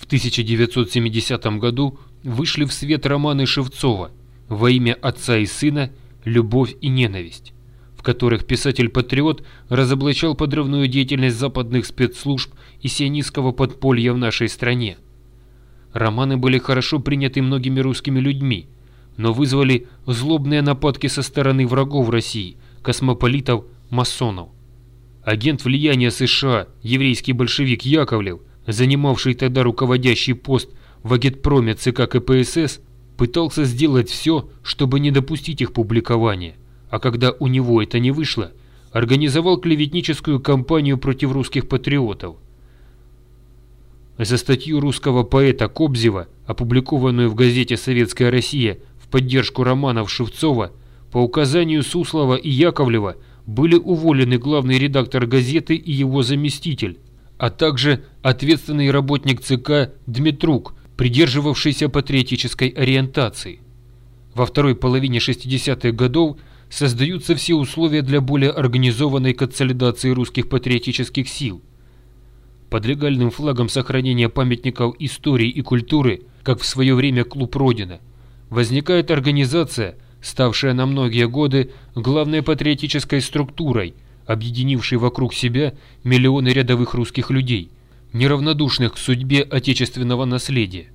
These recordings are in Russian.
В 1970 году вышли в свет романы Шевцова «Во имя отца и сына. Любовь и ненависть», в которых писатель-патриот разоблачал подрывную деятельность западных спецслужб и сионистского подполья в нашей стране. Романы были хорошо приняты многими русскими людьми, но вызвали злобные нападки со стороны врагов России, космополитов, масонов. Агент влияния США, еврейский большевик Яковлев, занимавший тогда руководящий пост в агитпроме ЦК КПСС, пытался сделать все, чтобы не допустить их публикования, а когда у него это не вышло, организовал клеветническую кампанию против русских патриотов. За статью русского поэта Кобзева, опубликованную в газете «Советская Россия» в поддержку романов Шевцова, по указанию Суслова и Яковлева были уволены главный редактор газеты и его заместитель, а также ответственный работник ЦК Дмитрук, придерживавшийся патриотической ориентации. Во второй половине 60-х годов создаются все условия для более организованной консолидации русских патриотических сил. Под легальным флагом сохранения памятников истории и культуры, как в свое время Клуб Родина, возникает организация, ставшая на многие годы главной патриотической структурой – объединивший вокруг себя миллионы рядовых русских людей, неравнодушных к судьбе отечественного наследия.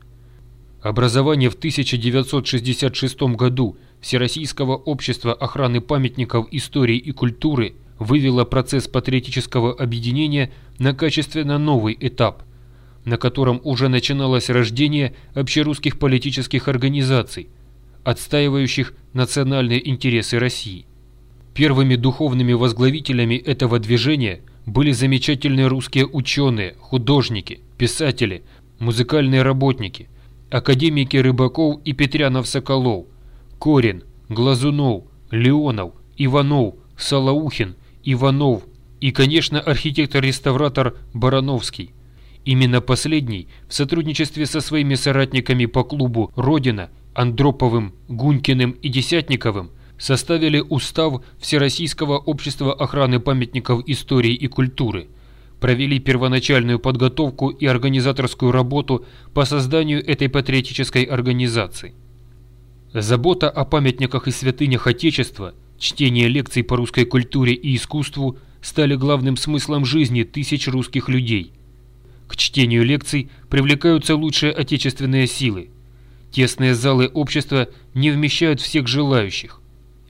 Образование в 1966 году Всероссийского общества охраны памятников истории и культуры вывело процесс патриотического объединения на качественно новый этап, на котором уже начиналось рождение общерусских политических организаций, отстаивающих национальные интересы России. Первыми духовными возглавителями этого движения были замечательные русские ученые, художники, писатели, музыкальные работники, академики Рыбаков и Петрянов-Соколов, Корин, Глазунов, Леонов, Иванов, Салаухин, Иванов и, конечно, архитектор-реставратор Барановский. Именно последний в сотрудничестве со своими соратниками по клубу «Родина» Андроповым, Гунькиным и Десятниковым составили устав Всероссийского общества охраны памятников истории и культуры, провели первоначальную подготовку и организаторскую работу по созданию этой патриотической организации. Забота о памятниках и святынях Отечества, чтение лекций по русской культуре и искусству стали главным смыслом жизни тысяч русских людей. К чтению лекций привлекаются лучшие отечественные силы. Тесные залы общества не вмещают всех желающих.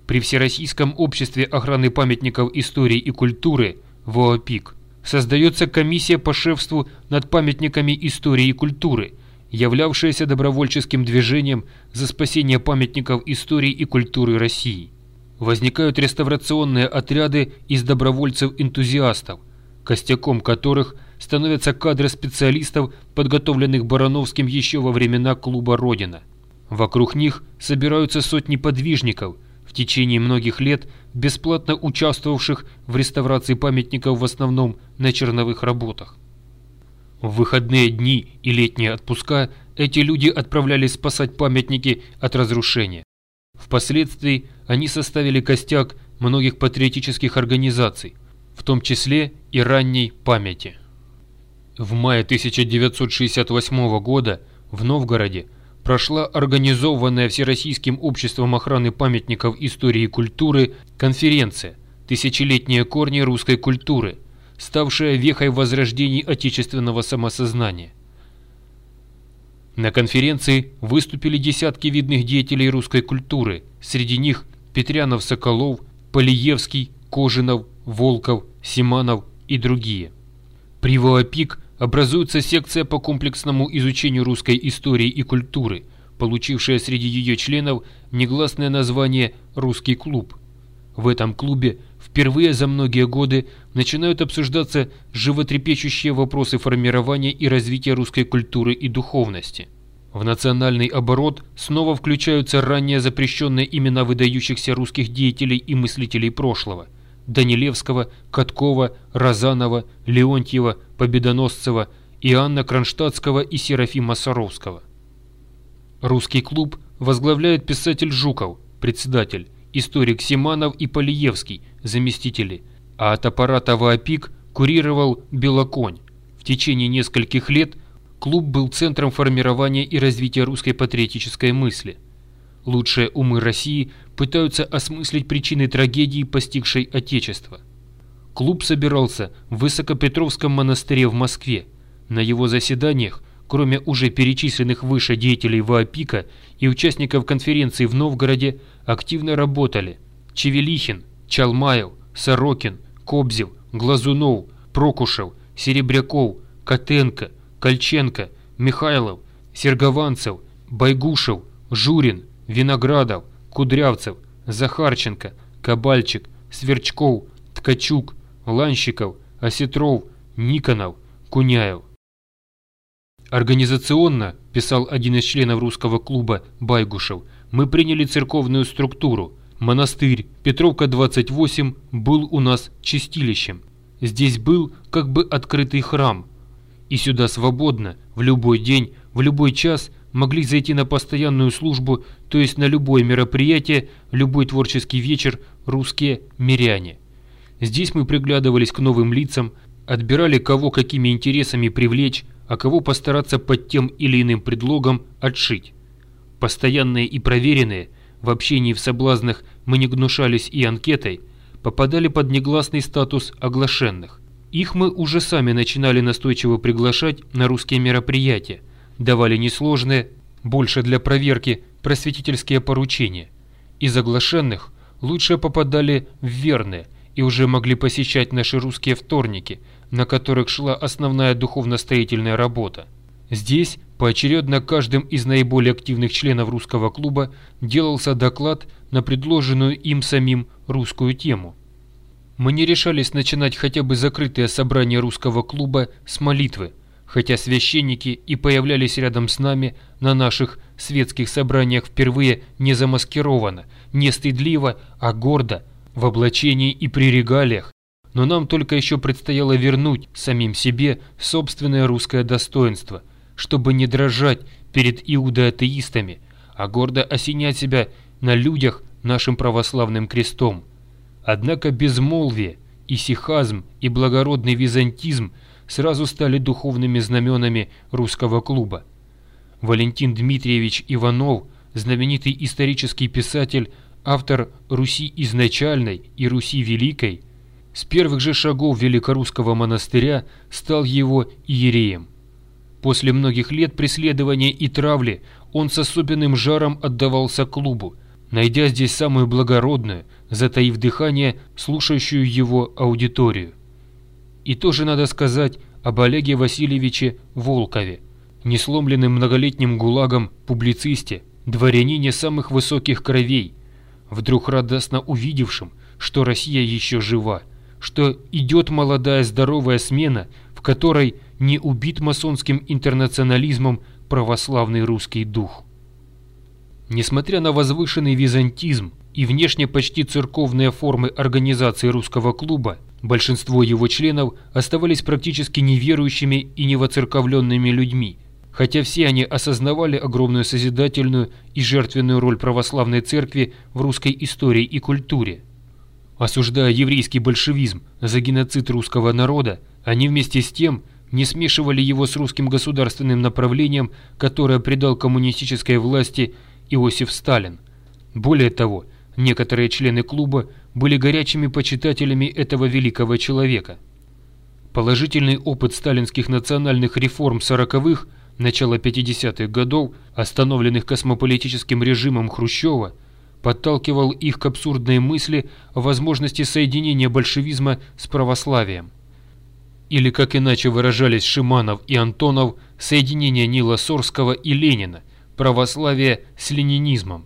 При Всероссийском обществе охраны памятников истории и культуры ВООПИК создается комиссия по шефству над памятниками истории и культуры, являвшаяся добровольческим движением за спасение памятников истории и культуры России. Возникают реставрационные отряды из добровольцев-энтузиастов, костяком которых становятся кадры специалистов, подготовленных Барановским еще во времена клуба «Родина». Вокруг них собираются сотни подвижников – течение многих лет бесплатно участвовавших в реставрации памятников в основном на черновых работах. В выходные дни и летние отпуска эти люди отправлялись спасать памятники от разрушения. Впоследствии они составили костяк многих патриотических организаций, в том числе и ранней памяти. В мае 1968 года в Новгороде прошла организованная Всероссийским обществом охраны памятников истории и культуры конференция «Тысячелетние корни русской культуры», ставшая вехой возрождений отечественного самосознания. На конференции выступили десятки видных деятелей русской культуры, среди них Петрянов-Соколов, Полиевский, Кожинов, Волков, Симанов и другие. При ВОАПИК образуется секция по комплексному изучению русской истории и культуры, получившая среди ее членов негласное название «Русский клуб». В этом клубе впервые за многие годы начинают обсуждаться животрепещущие вопросы формирования и развития русской культуры и духовности. В национальный оборот снова включаются ранее запрещенные имена выдающихся русских деятелей и мыслителей прошлого – Данилевского, Каткова, Розанова, Леонтьева, Победоносцева, Иоанна Кронштадтского и Серафима Саровского. Русский клуб возглавляет писатель Жуков, председатель, историк Симанов и Полиевский, заместители, а от аппарата ВАПИК курировал Белоконь. В течение нескольких лет клуб был центром формирования и развития русской патриотической мысли. Лучшие умы России пытаются осмыслить причины трагедии, постигшей Отечество. Клуб собирался в Высокопетровском монастыре в Москве. На его заседаниях, кроме уже перечисленных выше деятелей ВАПИКа и участников конференции в Новгороде, активно работали Чевелихин, Чалмаев, Сорокин, Кобзев, Глазунов, Прокушев, Серебряков, Котенко, Кольченко, Михайлов, Сергованцев, Байгушев, Журин, Виноградов, Кудрявцев, Захарченко, Кабальчик, Сверчков, Ткачук, Ланщиков, Осетров, Никонов, Куняев. Организационно, писал один из членов русского клуба Байгушев, мы приняли церковную структуру. Монастырь Петровка 28 был у нас чистилищем. Здесь был как бы открытый храм. И сюда свободно, в любой день, в любой час могли зайти на постоянную службу, то есть на любое мероприятие, любой творческий вечер русские миряне. Здесь мы приглядывались к новым лицам, отбирали кого какими интересами привлечь, а кого постараться под тем или иным предлогом отшить. Постоянные и проверенные, в общении в соблазнах мы не гнушались и анкетой, попадали под негласный статус оглашенных. Их мы уже сами начинали настойчиво приглашать на русские мероприятия, давали несложные, больше для проверки, просветительские поручения. Из оглашенных лучше попадали в верные и уже могли посещать наши русские вторники, на которых шла основная духовно-строительная работа. Здесь поочередно каждым из наиболее активных членов русского клуба делался доклад на предложенную им самим русскую тему. Мы не решались начинать хотя бы закрытое собрание русского клуба с молитвы, хотя священники и появлялись рядом с нами на наших светских собраниях впервые не замаскированно, не стыдливо, а гордо, в облачении и при регалиях, но нам только еще предстояло вернуть самим себе собственное русское достоинство, чтобы не дрожать перед иудоатеистами, а гордо осенять себя на людях нашим православным крестом. Однако безмолвие, исихазм и благородный византизм сразу стали духовными знаменами русского клуба. Валентин Дмитриевич Иванов, знаменитый исторический писатель, автор «Руси изначальной» и «Руси великой», с первых же шагов Великорусского монастыря стал его иереем. После многих лет преследования и травли он с особенным жаром отдавался клубу, найдя здесь самую благородную, затаив дыхание, слушающую его аудиторию. И тоже надо сказать об Олеге Васильевиче Волкове, несломленным многолетним гулагом публицисте, дворянине самых высоких кровей, вдруг радостно увидевшим, что Россия еще жива, что идет молодая здоровая смена, в которой не убит масонским интернационализмом православный русский дух. Несмотря на возвышенный византизм и внешне почти церковные формы организации русского клуба, большинство его членов оставались практически неверующими и невоцерковленными людьми, хотя все они осознавали огромную созидательную и жертвенную роль православной церкви в русской истории и культуре. Осуждая еврейский большевизм за геноцид русского народа, они вместе с тем не смешивали его с русским государственным направлением, которое придал коммунистической власти Иосиф Сталин. Более того, некоторые члены клуба были горячими почитателями этого великого человека. Положительный опыт сталинских национальных реформ сороковых, начала 50-х годов, остановленных космополитическим режимом Хрущева, подталкивал их к абсурдной мысли о возможности соединения большевизма с православием. Или, как иначе выражались Шиманов и Антонов, соединение Нила Сорского и Ленина – православие с ленинизмом.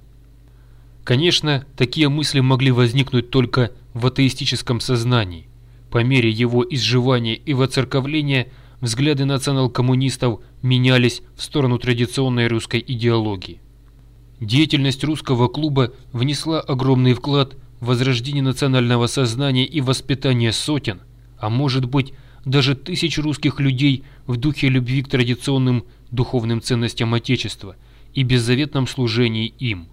Конечно, такие мысли могли возникнуть только в атеистическом сознании. По мере его изживания и воцерковления взгляды национал-коммунистов менялись в сторону традиционной русской идеологии. Деятельность русского клуба внесла огромный вклад в возрождение национального сознания и воспитание сотен, а может быть даже тысяч русских людей в духе любви к традиционным духовным ценностям Отечества – и беззаветном служении им.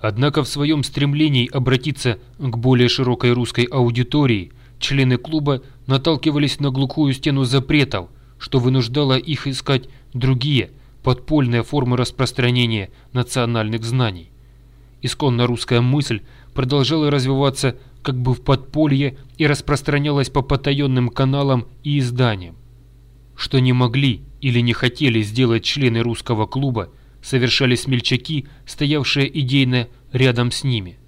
Однако в своем стремлении обратиться к более широкой русской аудитории члены клуба наталкивались на глухую стену запретов, что вынуждало их искать другие, подпольные формы распространения национальных знаний. Исконно русская мысль продолжала развиваться как бы в подполье и распространялась по потаенным каналам и изданиям. Что не могли или не хотели сделать члены русского клуба, совершали смельчаки, стоявшие идейно рядом с ними –